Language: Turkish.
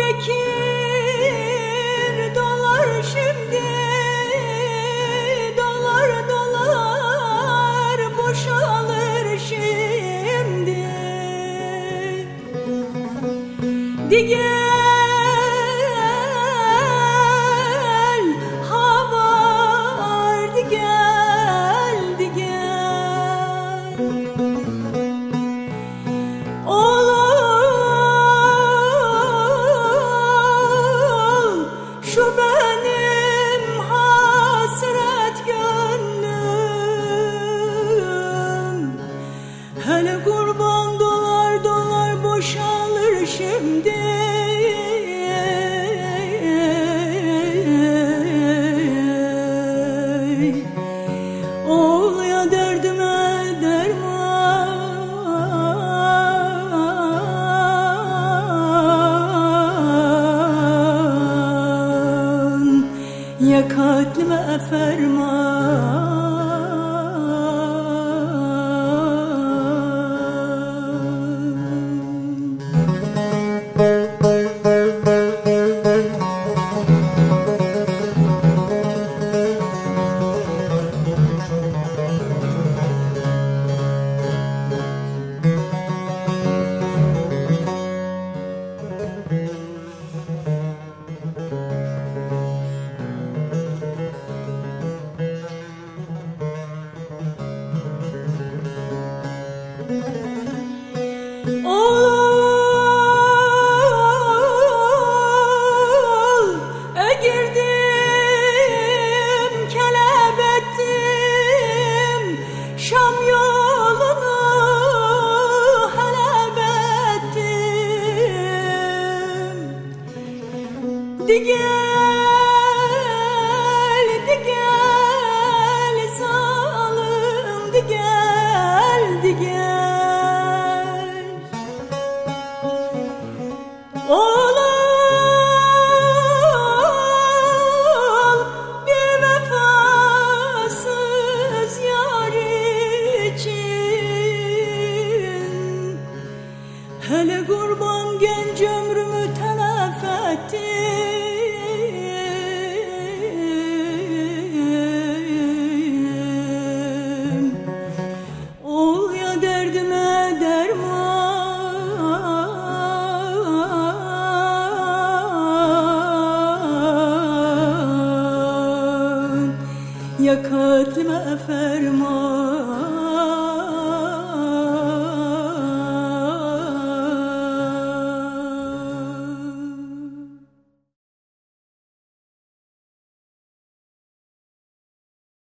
Diyarbakır dolar şimdi Dolar dolar boşalır şimdi. Di Hele kurban dolar dolar boşalır şimdi. Oğluya derdime derman. Ya katlime ferman Hele kurban genç ömrümü telef ettim katlime ferman.